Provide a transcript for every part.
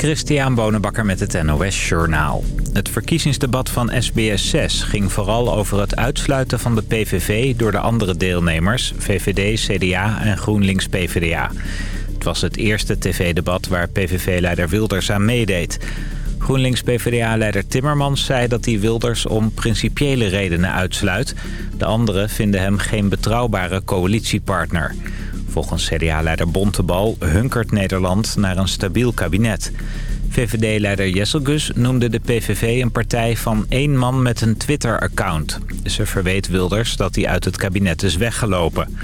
Christian Bonenbakker met het NOS Journaal. Het verkiezingsdebat van SBS 6 ging vooral over het uitsluiten van de PVV... door de andere deelnemers, VVD, CDA en GroenLinks-PVDA. Het was het eerste tv-debat waar PVV-leider Wilders aan meedeed. GroenLinks-PVDA-leider Timmermans zei dat hij Wilders om principiële redenen uitsluit. De anderen vinden hem geen betrouwbare coalitiepartner. Volgens CDA-leider Bontebal hunkert Nederland naar een stabiel kabinet. VVD-leider Jesselgus noemde de PVV een partij van één man met een Twitter-account. Ze verweet Wilders dat hij uit het kabinet is weggelopen.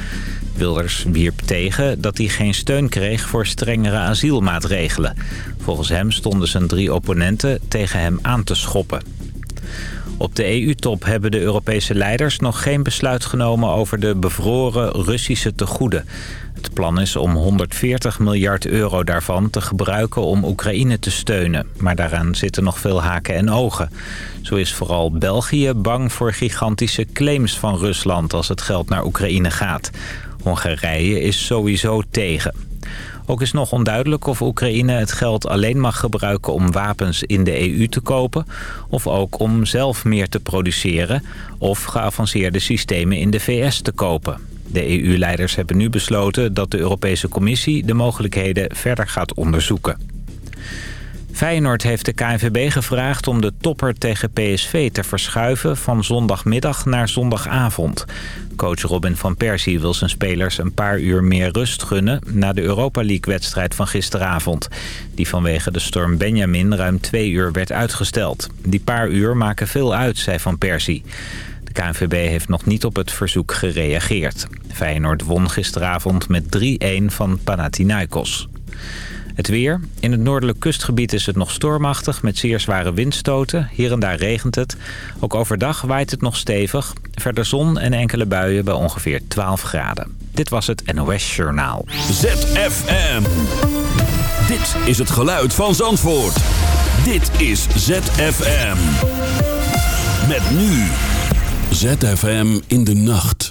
Wilders wierp tegen dat hij geen steun kreeg voor strengere asielmaatregelen. Volgens hem stonden zijn drie opponenten tegen hem aan te schoppen. Op de EU-top hebben de Europese leiders nog geen besluit genomen over de bevroren Russische tegoeden. Het plan is om 140 miljard euro daarvan te gebruiken om Oekraïne te steunen. Maar daaraan zitten nog veel haken en ogen. Zo is vooral België bang voor gigantische claims van Rusland als het geld naar Oekraïne gaat. Hongarije is sowieso tegen. Ook is nog onduidelijk of Oekraïne het geld alleen mag gebruiken om wapens in de EU te kopen... of ook om zelf meer te produceren of geavanceerde systemen in de VS te kopen. De EU-leiders hebben nu besloten dat de Europese Commissie de mogelijkheden verder gaat onderzoeken. Feyenoord heeft de KNVB gevraagd om de topper tegen PSV te verschuiven van zondagmiddag naar zondagavond. Coach Robin van Persie wil zijn spelers een paar uur meer rust gunnen... na de Europa League-wedstrijd van gisteravond. Die vanwege de storm Benjamin ruim twee uur werd uitgesteld. Die paar uur maken veel uit, zei Van Persie. De KNVB heeft nog niet op het verzoek gereageerd. Feyenoord won gisteravond met 3-1 van Panathinaikos. Het weer. In het noordelijk kustgebied is het nog stormachtig met zeer zware windstoten. Hier en daar regent het. Ook overdag waait het nog stevig. Verder zon en enkele buien bij ongeveer 12 graden. Dit was het NOS Journaal. ZFM. Dit is het geluid van Zandvoort. Dit is ZFM. Met nu. ZFM in de nacht.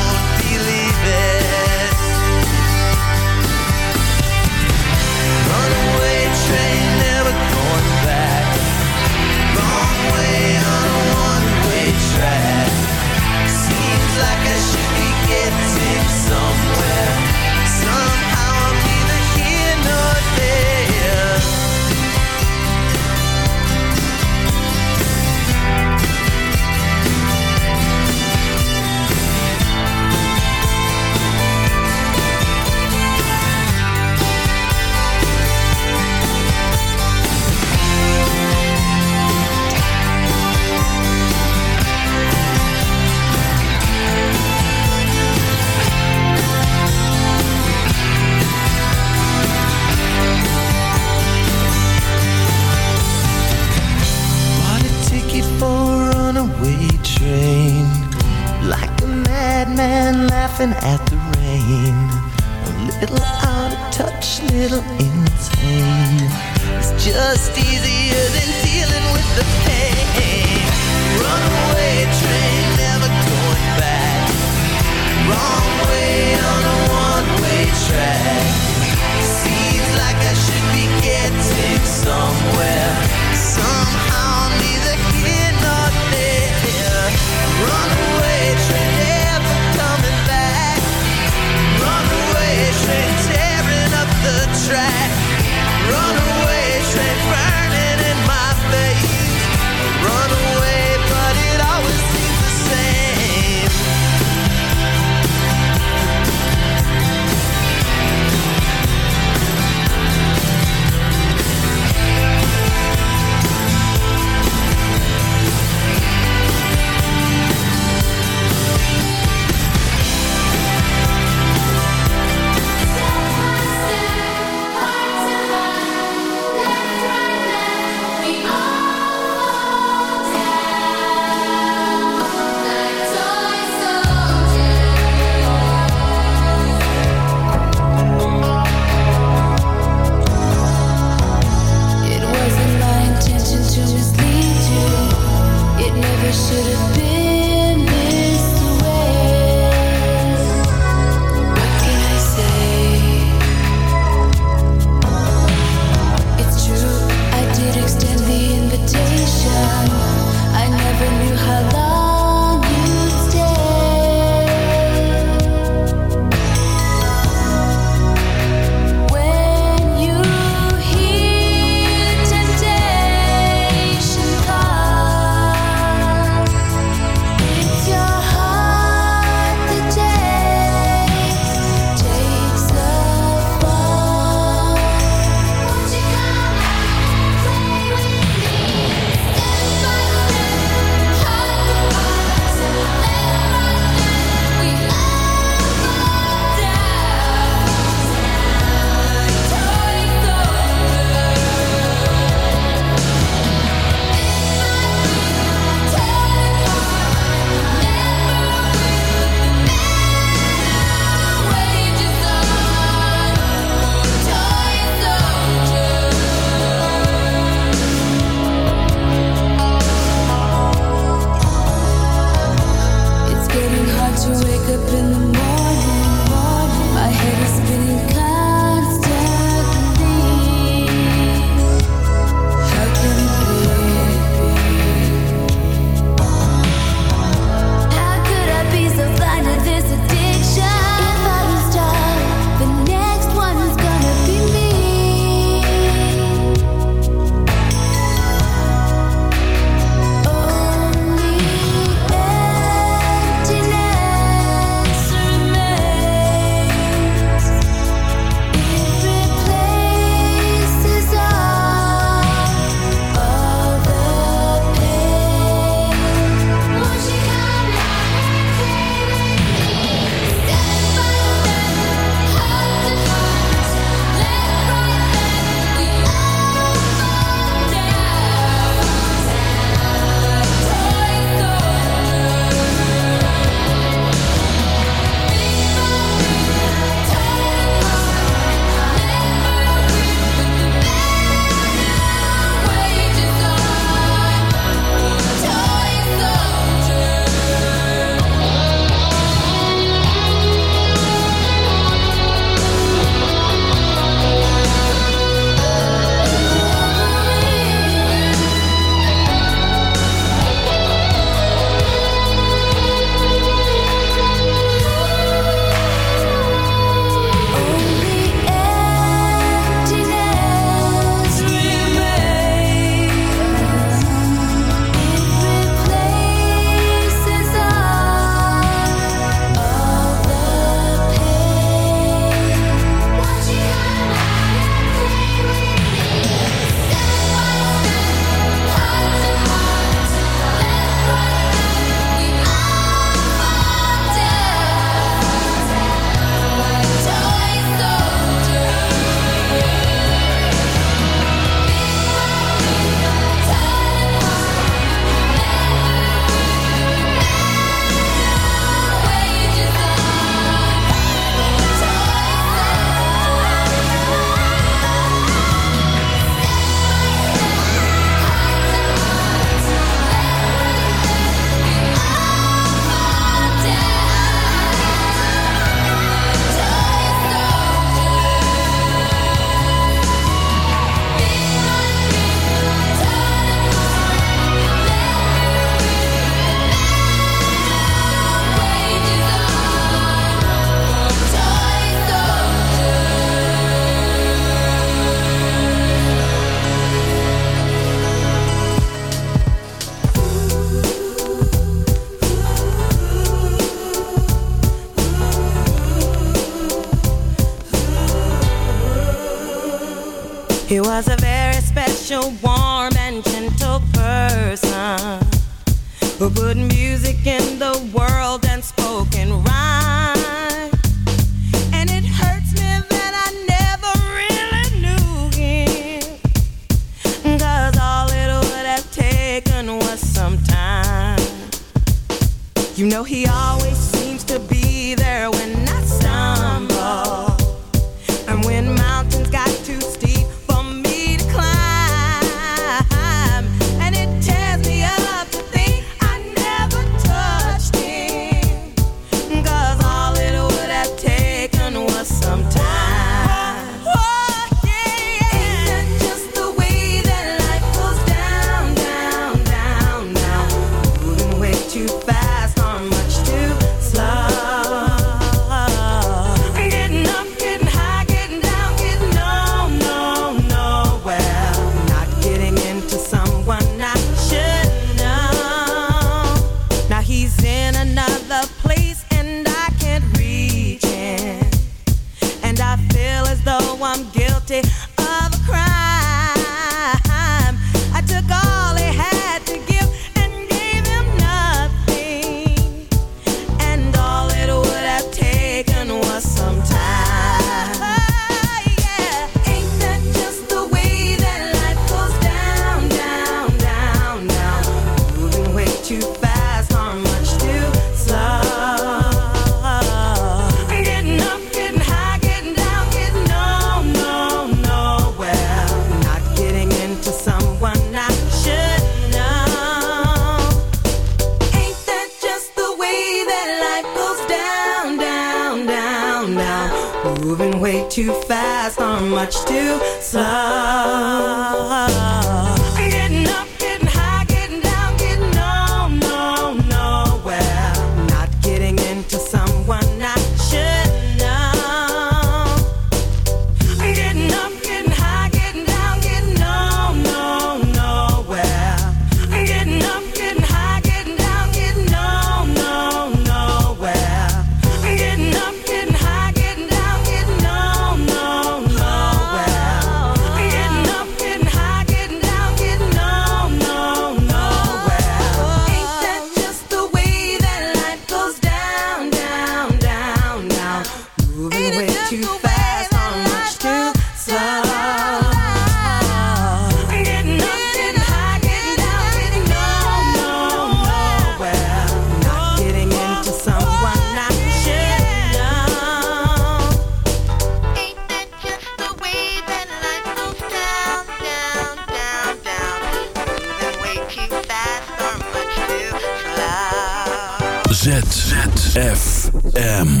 ZFM.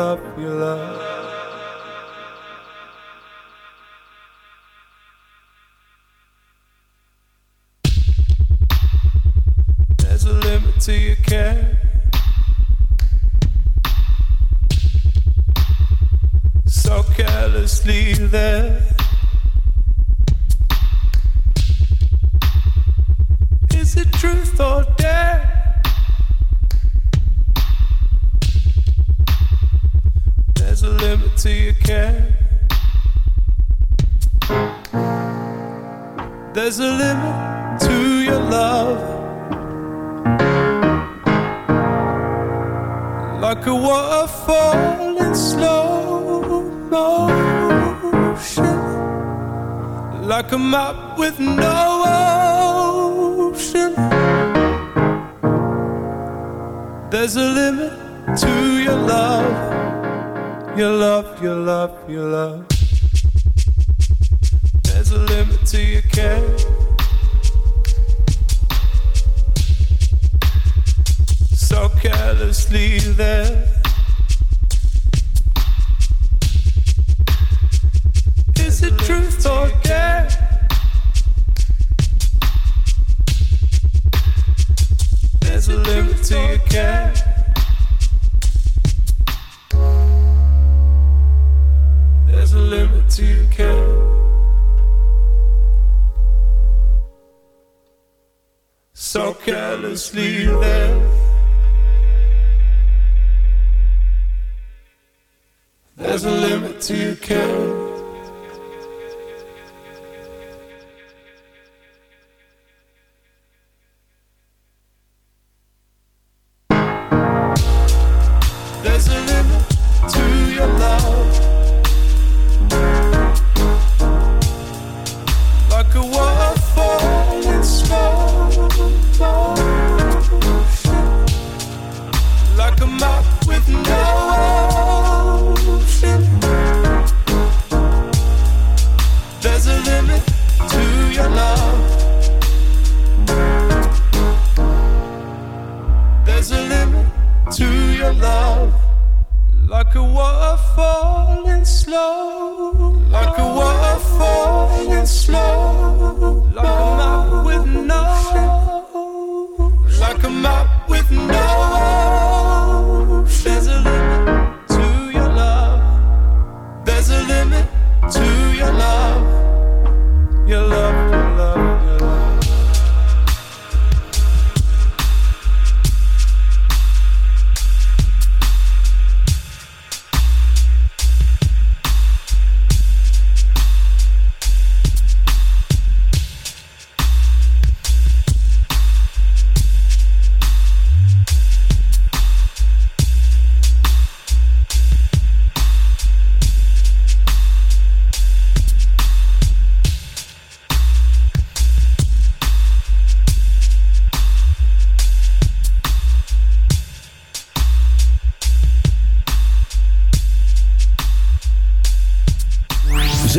love, There's a limit to your love your love, your love, your love.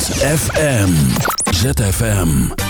ZFM. ZFM.